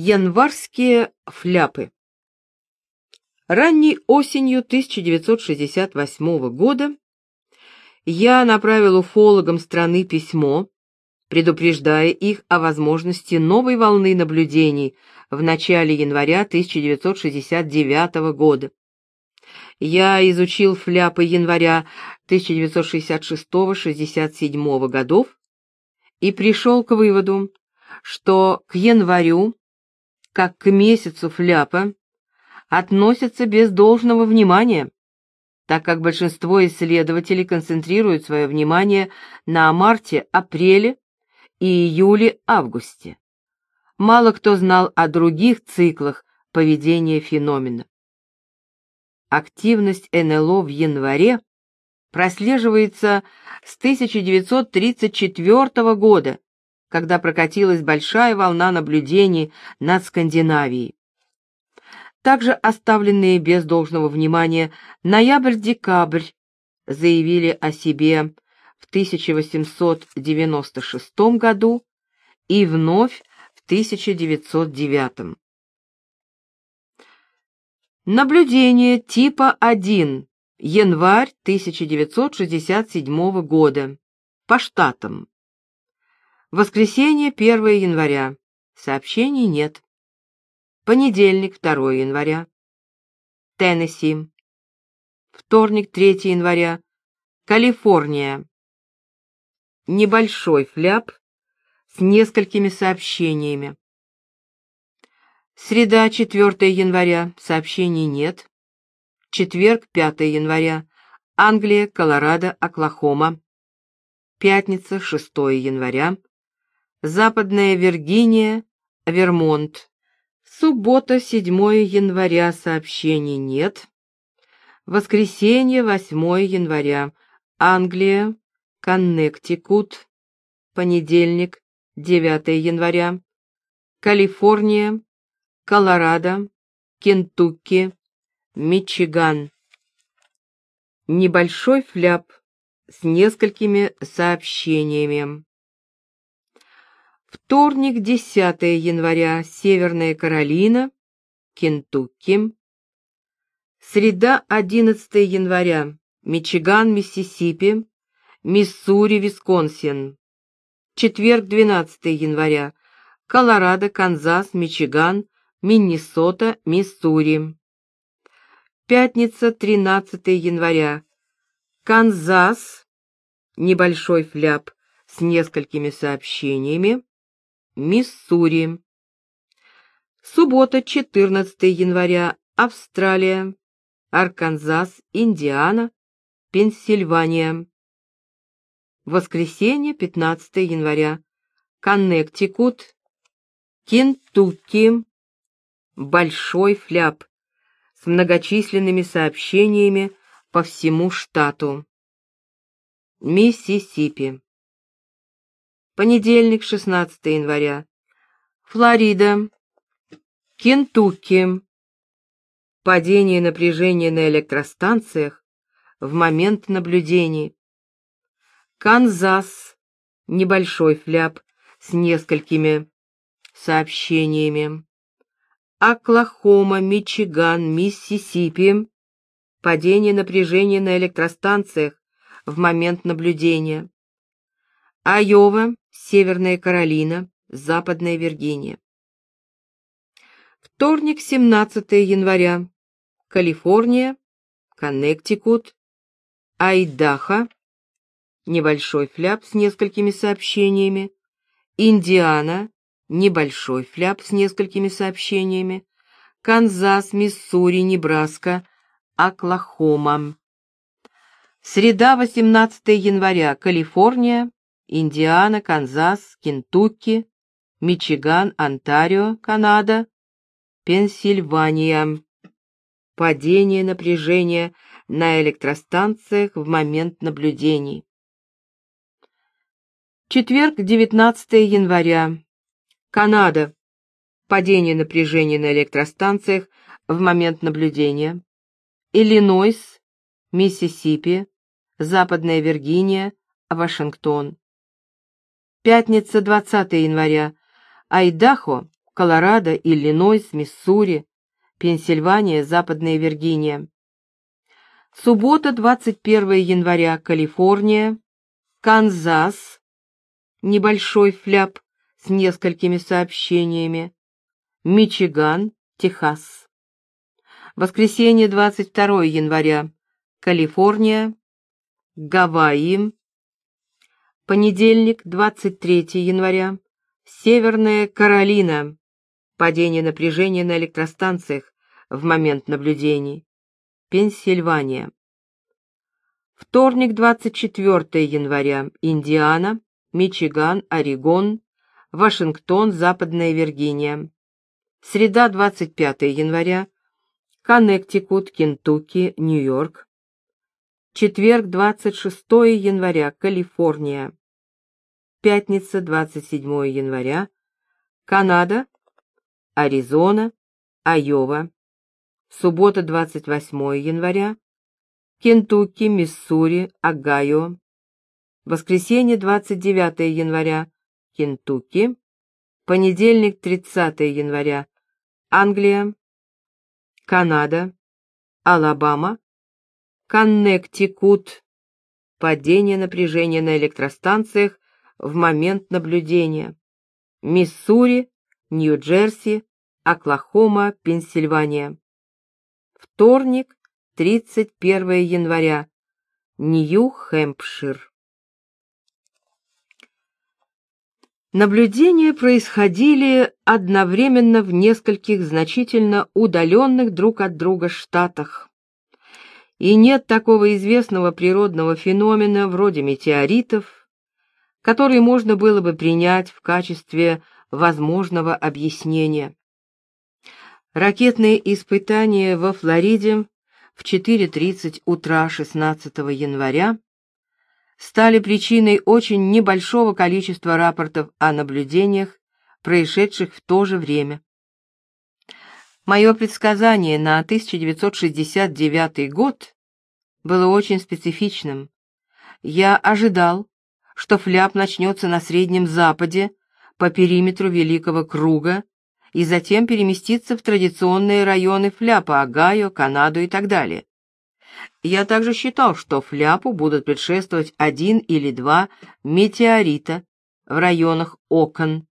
Январские фляпы. Ранней осенью 1968 года я направил уфологам страны письмо, предупреждая их о возможности новой волны наблюдений в начале января 1969 года. Я изучил фляпы января 1966-67 годов и пришел к выводу, что к январю, как к месяцу фляпа, относятся без должного внимания, так как большинство исследователей концентрируют свое внимание на марте, апреле и июле-августе. Мало кто знал о других циклах поведения феномена. Активность НЛО в январе прослеживается с 1934 года, когда прокатилась большая волна наблюдений над Скандинавией. Также оставленные без должного внимания ноябрь-декабрь заявили о себе в 1896 году и вновь в 1909. Наблюдение типа 1. Январь 1967 года. По штатам. Воскресенье 1 января. Сообщений нет. Понедельник 2 января. Теннесси. Вторник 3 января. Калифорния. Небольшой фляп с несколькими сообщениями. Среда 4 января. Сообщений нет. Четверг 5 января. Англия, Колорадо, Оклахома. Пятница 6 января. Западная Виргиния, Вермонт. Суббота, 7 января, сообщений нет. Воскресенье, 8 января, Англия, Коннектикут. Понедельник, 9 января, Калифорния, Колорадо, Кентукки, Мичиган. Небольшой фляп с несколькими сообщениями. Вторник, 10 января, Северная Каролина, Кентукки. Среда, 11 января, Мичиган, Миссисипи, Миссури, Висконсин. Четверг, 12 января, Колорадо, Канзас, Мичиган, Миннесота, Миссури. Пятница, 13 января, Канзас, небольшой фляп с несколькими сообщениями, Миссури. Суббота, 14 января, Австралия, Арканзас, Индиана, Пенсильвания. Воскресенье, 15 января, Коннектикут, Кентукки. Большой фляп с многочисленными сообщениями по всему штату. Миссисипи. Понедельник, 16 января. Флорида. Кентукки. Падение напряжения на электростанциях в момент наблюдений. Канзас. Небольшой фляп с несколькими сообщениями. Оклахома, Мичиган, Миссисипи. Падение напряжения на электростанциях в момент наблюдения. Айова, Северная Каролина, Западная Виргиния. Вторник, 17 января. Калифорния, Коннектикут, Айдахо, небольшой фляп с несколькими сообщениями, Индиана, небольшой фляп с несколькими сообщениями, Канзас, Миссури, Небраска, Оклахома. Среда, 18 января, Калифорния, Индиана, Канзас, Кентукки, Мичиган, Онтарио, Канада, Пенсильвания. Падение напряжения на электростанциях в момент наблюдений. Четверг, 19 января. Канада. Падение напряжения на электростанциях в момент наблюдения. Иллинойс, Миссисипи, Западная Виргиния, Вашингтон. Пятница, 20 января. Айдахо, Колорадо, Иллинойс, Миссури, Пенсильвания, Западная Виргиния. Суббота, 21 января, Калифорния, Канзас, небольшой фляп с несколькими сообщениями, Мичиган, Техас. Воскресенье, 22 января, Калифорния, Гавайи. Понедельник, 23 января, Северная Каролина. Падение напряжения на электростанциях в момент наблюдений. Пенсильвания. Вторник, 24 января. Индиана, Мичиган, Орегон, Вашингтон, Западная Виргиния. Среда, 25 января. Коннектикут, Кентукки, Нью-Йорк. Четверг, 26 января. Калифорния. Пятница, 27 января. Канада, Аризона, Айова. Суббота, 28 января. Кентукки, Миссури, Огайо. Воскресенье, 29 января. Кентукки. Понедельник, 30 января. Англия. Канада. Алабама. Коннектикут. Падение напряжения на электростанциях в момент наблюдения. Миссури, Нью-Джерси, Оклахома, Пенсильвания. Вторник, 31 января. Нью-Хэмпшир. Наблюдения происходили одновременно в нескольких значительно удаленных друг от друга штатах. И нет такого известного природного феномена вроде метеоритов, который можно было бы принять в качестве возможного объяснения. Ракетные испытания во Флориде в 4.30 утра 16 января стали причиной очень небольшого количества рапортов о наблюдениях, происшедших в то же время. Мое предсказание на 1969 год было очень специфичным. Я ожидал, что фляп начнется на Среднем Западе по периметру Великого Круга и затем переместиться в традиционные районы фляпа, Огайо, Канаду и так далее. Я также считал, что фляпу будут предшествовать один или два метеорита в районах окон.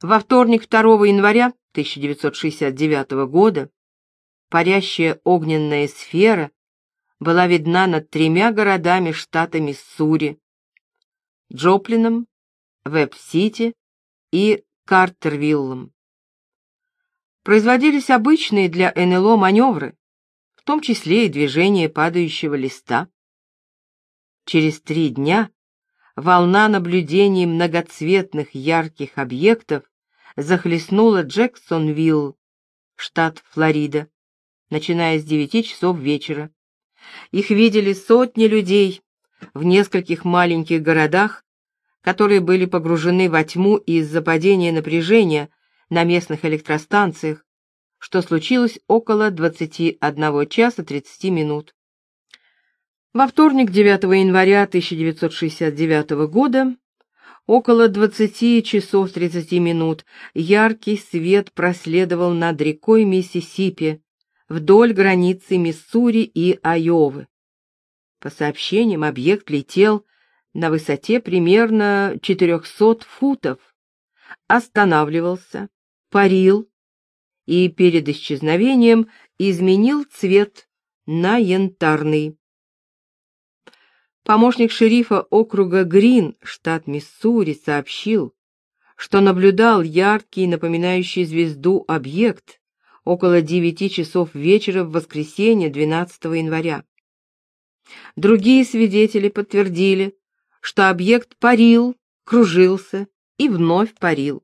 Во вторник 2 января 1969 года парящая огненная сфера была видна над тремя городами штата Миссури — Джоплином, Веб-Сити и Картервиллом. Производились обычные для НЛО маневры, в том числе и движение падающего листа. Через три дня волна наблюдений многоцветных ярких объектов захлестнула Джексонвилл, штат Флорида, начиная с девяти часов вечера. Их видели сотни людей в нескольких маленьких городах, которые были погружены во тьму из-за падения напряжения на местных электростанциях, что случилось около 21 часа 30 минут. Во вторник, 9 января 1969 года, около 20 часов 30 минут, яркий свет проследовал над рекой Миссисипи, вдоль границы Миссури и Айовы. По сообщениям, объект летел на высоте примерно 400 футов, останавливался, парил и перед исчезновением изменил цвет на янтарный. Помощник шерифа округа Грин, штат Миссури, сообщил, что наблюдал яркий, напоминающий звезду объект около девяти часов вечера в воскресенье 12 января. Другие свидетели подтвердили, что объект парил, кружился и вновь парил.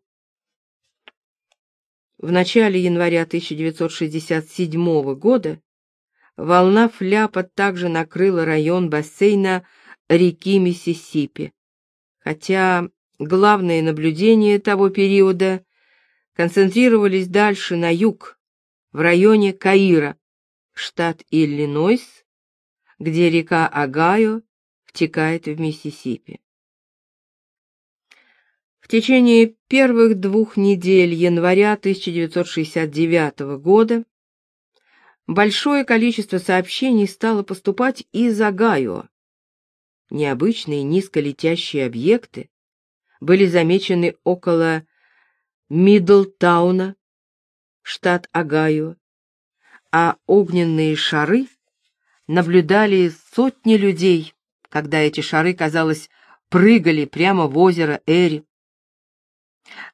В начале января 1967 года волна фляпа также накрыла район бассейна реки Миссисипи, хотя главные наблюдения того периода концентрировались дальше на юг, в районе Каира, штат Иллинойс, где река Огайо втекает в Миссисипи. течение первых двух недель января 1969 года большое количество сообщений стало поступать из Огайо. Необычные низколетящие объекты были замечены около Мидлтауна, штат Огайо, а огненные шары наблюдали сотни людей, когда эти шары, казалось, прыгали прямо в озеро Эри.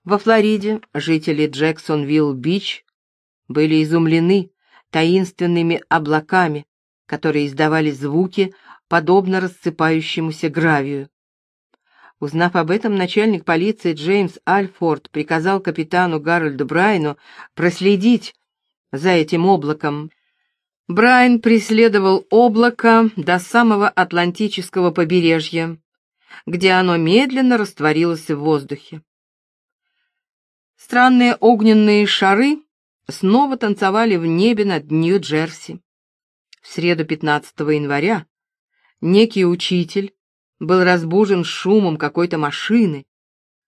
Во Флориде жители Джексонвилл-Бич были изумлены таинственными облаками, которые издавали звуки, подобно рассыпающемуся гравию. Узнав об этом, начальник полиции Джеймс Альфорд приказал капитану Гарольду Брайну проследить за этим облаком. Брайан преследовал облако до самого Атлантического побережья, где оно медленно растворилось в воздухе. Странные огненные шары снова танцевали в небе над Нью-Джерси. В среду 15 января некий учитель был разбужен шумом какой-то машины,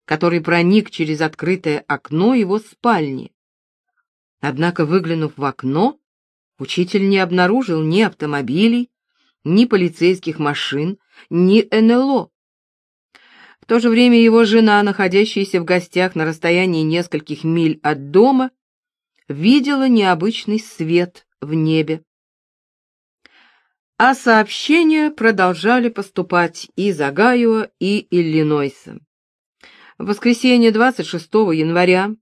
который проник через открытое окно его спальни. Однако, выглянув в окно, учитель не обнаружил ни автомобилей, ни полицейских машин, ни НЛО. В то же время его жена, находящаяся в гостях на расстоянии нескольких миль от дома, видела необычный свет в небе. А сообщения продолжали поступать из Огайо и Иллинойса. В воскресенье 26 января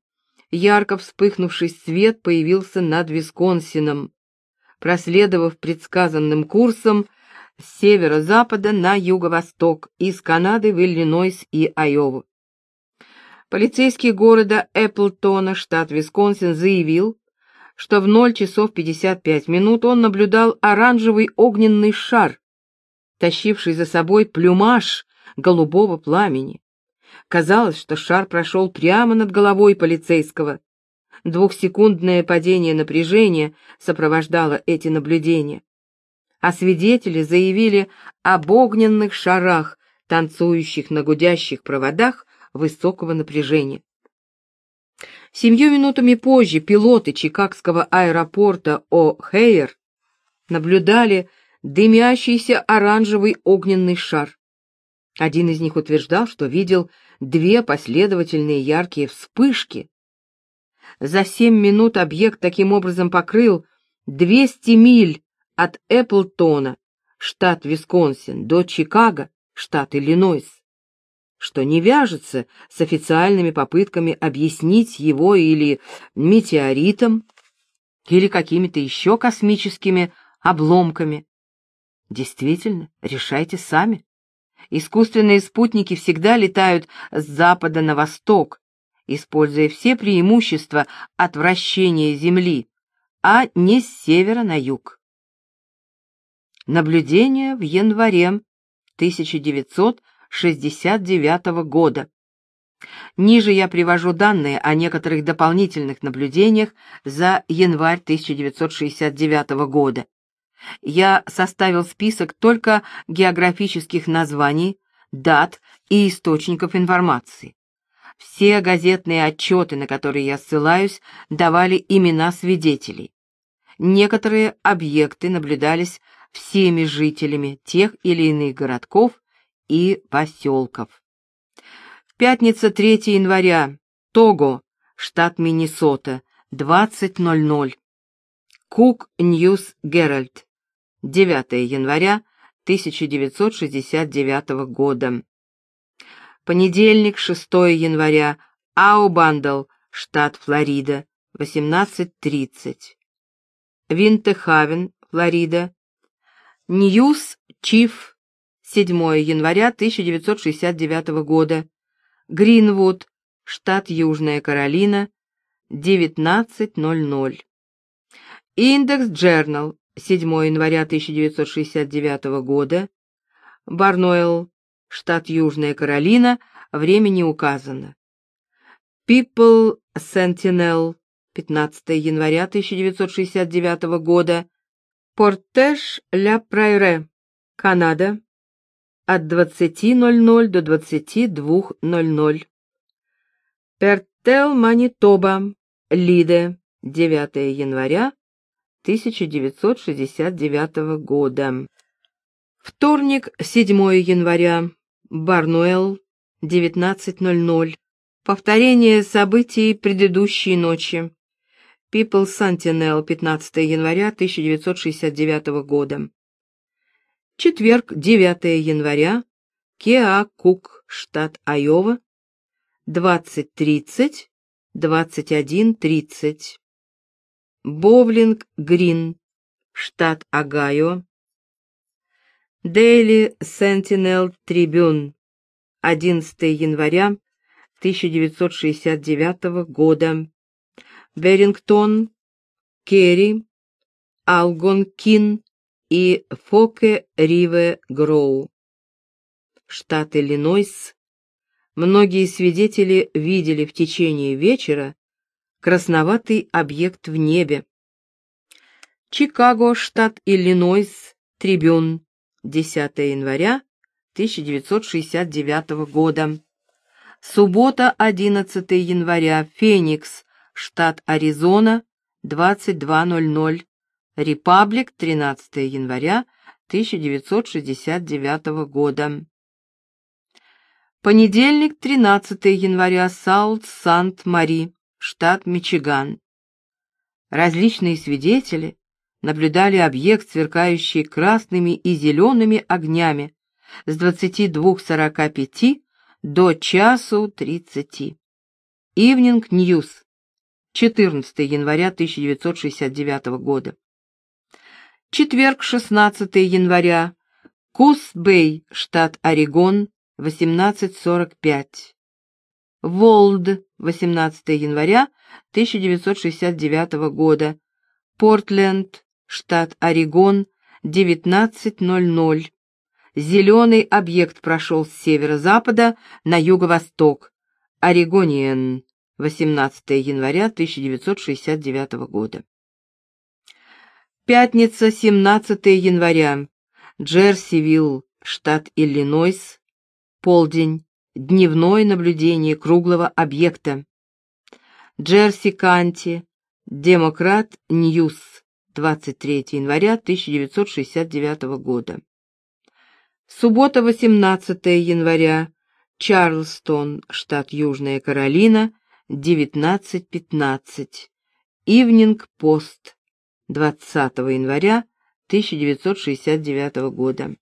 ярко вспыхнувший свет появился над Висконсином, проследовав предсказанным курсом с северо-запада на юго-восток, из Канады в Иллинойс и Айову. Полицейский города Эпплтона, штат Висконсин, заявил, что в 0 часов 55 минут он наблюдал оранжевый огненный шар, тащивший за собой плюмаж голубого пламени. Казалось, что шар прошел прямо над головой полицейского. Двухсекундное падение напряжения сопровождало эти наблюдения. А свидетели заявили об огненных шарах, танцующих на гудящих проводах высокого напряжения. Семью минутами позже пилоты Чикагского аэропорта О'Хейер наблюдали дымящийся оранжевый огненный шар. Один из них утверждал, что видел две последовательные яркие вспышки. За семь минут объект таким образом покрыл 200 миль от Эпплтона, штат Висконсин, до Чикаго, штат Иллинойс, что не вяжется с официальными попытками объяснить его или метеоритом, или какими-то еще космическими обломками. Действительно, решайте сами. Искусственные спутники всегда летают с запада на восток, используя все преимущества от вращения Земли, а не с севера на юг. Наблюдение в январе 1969 года. Ниже я привожу данные о некоторых дополнительных наблюдениях за январь 1969 года. Я составил список только географических названий, дат и источников информации. Все газетные отчеты, на которые я ссылаюсь, давали имена свидетелей. Некоторые объекты наблюдались всеми жителями тех или иных городков и поселков. Пятница, 3 января. Того, штат Миннесота, 20.00. Кук Ньюс Геральт. 9 января 1969 года. Понедельник, 6 января, Аубандл, штат Флорида, 18.30. Винтехавен, Флорида. Ньюс Чиф, 7 января 1969 года. Гринвуд, штат Южная Каролина, 19.00. Индекс Джернал, 7 января 1969 года, Барнойл, штат Южная Каролина, время не указано. People Sentinel, 15 января 1969 года, Портеж ля Прайре, Канада, от 20.00 до 22.00. Пертел, Манитоба, Лиде, 9 января 1969 года. Вторник, 7 января, Барнуэлл, 19.00. Повторение событий предыдущей ночи. People Sentinel, 15 января 1969 года. Четверг, 9 января, Кеа-Кук, штат Айова, 20.30, 21.30. Боулинг-Грин, штат Огайо. Дейли Сентинел Трибюн, 11 января 1969 года. Берингтон, Керри, Алгонкин и Фоке-Риве-Гроу. Штат Иллинойс. Многие свидетели видели в течение вечера красноватый объект в небе. Чикаго, штат Иллинойс, Трибюн, 10 января 1969 года. Суббота, 11 января, Феникс, штат Аризона, 22.00. Репаблик, 13 января 1969 года. Понедельник, 13 января, Саут Сант-Мари, штат Мичиган. Различные свидетели наблюдали объект, сверкающий красными и зелеными огнями с 22.45 до часу 30. Evening News, 14 января 1969 года. Четверг, 16 января, Кус-Бэй, штат Орегон, 18.45. Волд, 18 января 1969 года. Портленд, штат Орегон, 19.00. Зеленый объект прошел с северо-запада на юго-восток. Орегониен, 18 января 1969 года. Пятница, 17 января. Джерсивилл, штат Иллинойс. Полдень. Дневное наблюдение круглого объекта. Джерси-Канти. Демократ Ньюс. 23 января 1969 года. Суббота, 18 января. Чарлстон, штат Южная Каролина, 19.15. Ивнинг Пост, 20 января 1969 года.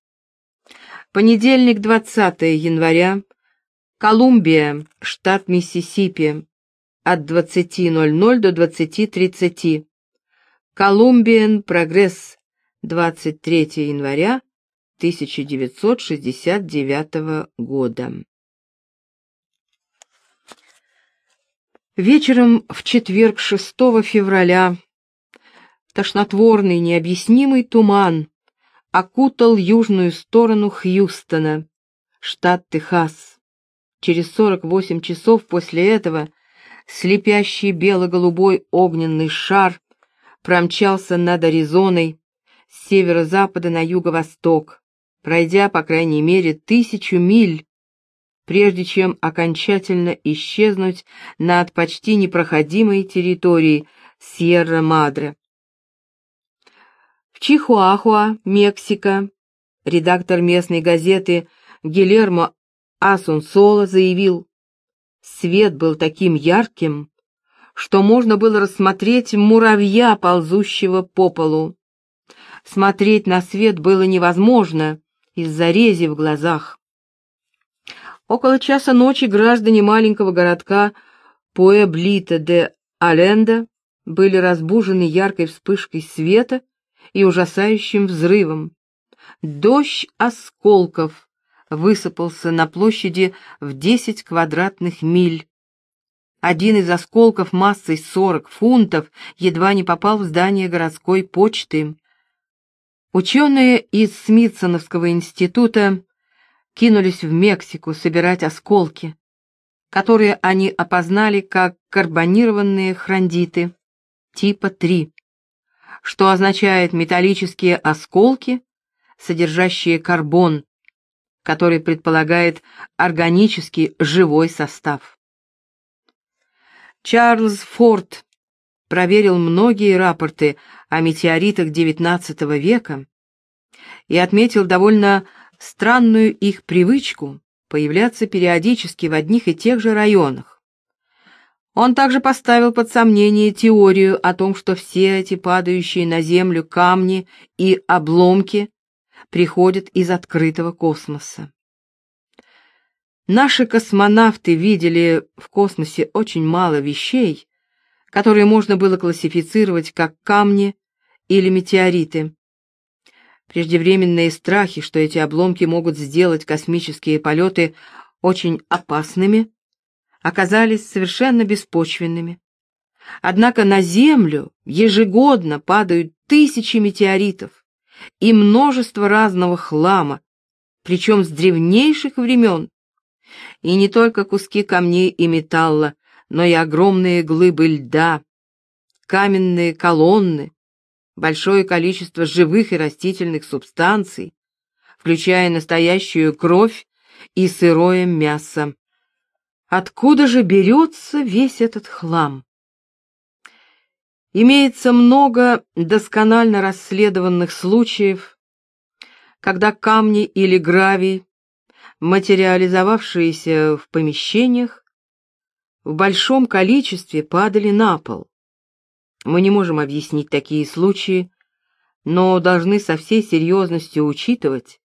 Понедельник, 20 января. Колумбия, штат Миссисипи, от 20.00 до 20.30. Колумбиан Прогресс, 23 января 1969 года. Вечером в четверг 6 февраля тошнотворный необъяснимый туман окутал южную сторону Хьюстона, штат Техас. Через 48 часов после этого слепящий бело-голубой огненный шар промчался над Аризоной с северо-запада на юго-восток, пройдя, по крайней мере, тысячу миль, прежде чем окончательно исчезнуть над почти непроходимой территорией Сьерра-Мадре. В Чихуахуа, Мексика, редактор местной газеты Гильермо Асунсоло заявил, свет был таким ярким, что можно было рассмотреть муравья, ползущего по полу. Смотреть на свет было невозможно из-за рези в глазах. Около часа ночи граждане маленького городка Пуэблита де Аленда были разбужены яркой вспышкой света и ужасающим взрывом. Дождь осколков высыпался на площади в 10 квадратных миль. Один из осколков массой 40 фунтов едва не попал в здание городской почты. Ученые из Смитсоновского института кинулись в Мексику собирать осколки, которые они опознали как карбонированные храндиты типа 3, что означает металлические осколки, содержащие карбон, который предполагает органический живой состав. Чарльз Форд проверил многие рапорты о метеоритах XIX века и отметил довольно странную их привычку появляться периодически в одних и тех же районах. Он также поставил под сомнение теорию о том, что все эти падающие на Землю камни и обломки приходят из открытого космоса. Наши космонавты видели в космосе очень мало вещей, которые можно было классифицировать как камни или метеориты. Преждевременные страхи, что эти обломки могут сделать космические полеты очень опасными, оказались совершенно беспочвенными. Однако на Землю ежегодно падают тысячи метеоритов и множество разного хлама, причем с древнейших времен. И не только куски камней и металла, но и огромные глыбы льда, каменные колонны, большое количество живых и растительных субстанций, включая настоящую кровь и сырое мясо. Откуда же берется весь этот хлам? Имеется много досконально расследованных случаев, когда камни или гравий, материализовавшиеся в помещениях, в большом количестве падали на пол. Мы не можем объяснить такие случаи, но должны со всей серьезностью учитывать,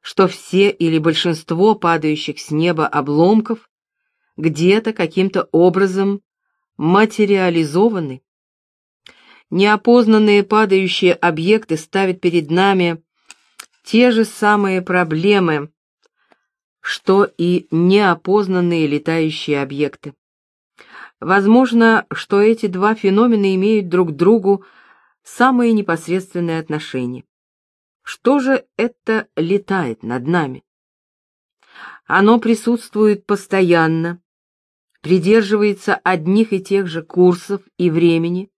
что все или большинство падающих с неба обломков где-то каким-то образом материализованы. Неопознанные падающие объекты ставят перед нами те же самые проблемы, что и неопознанные летающие объекты. Возможно, что эти два феномена имеют друг к другу самые непосредственные отношения. Что же это летает над нами? Оно присутствует постоянно, придерживается одних и тех же курсов и времени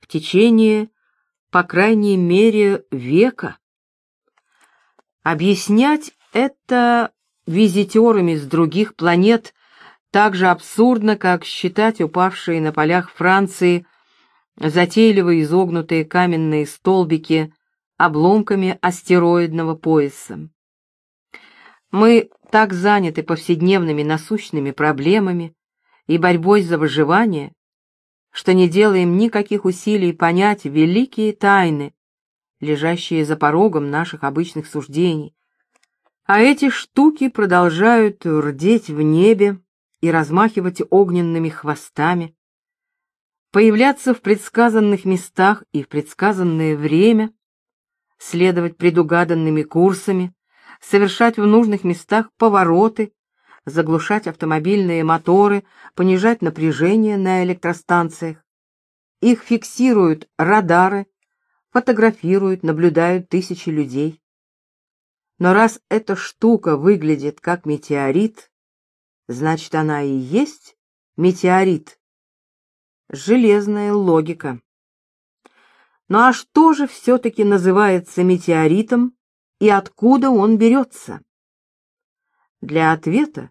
в течение, по крайней мере, века. Объяснять это визитерами с других планет так же абсурдно, как считать упавшие на полях Франции затейливо изогнутые каменные столбики обломками астероидного пояса. Мы так заняты повседневными насущными проблемами и борьбой за выживание, что не делаем никаких усилий понять великие тайны, лежащие за порогом наших обычных суждений. А эти штуки продолжают рдеть в небе, и размахивать огненными хвостами, появляться в предсказанных местах и в предсказанное время, следовать предугаданными курсами, совершать в нужных местах повороты, заглушать автомобильные моторы, понижать напряжение на электростанциях. Их фиксируют радары, фотографируют, наблюдают тысячи людей. Но раз эта штука выглядит как метеорит, Значит, она и есть метеорит. Железная логика. Ну а что же все-таки называется метеоритом и откуда он берется? Для ответа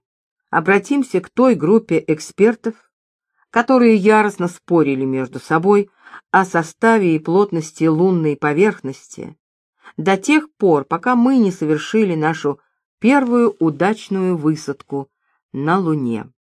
обратимся к той группе экспертов, которые яростно спорили между собой о составе и плотности лунной поверхности до тех пор, пока мы не совершили нашу первую удачную высадку на Луне.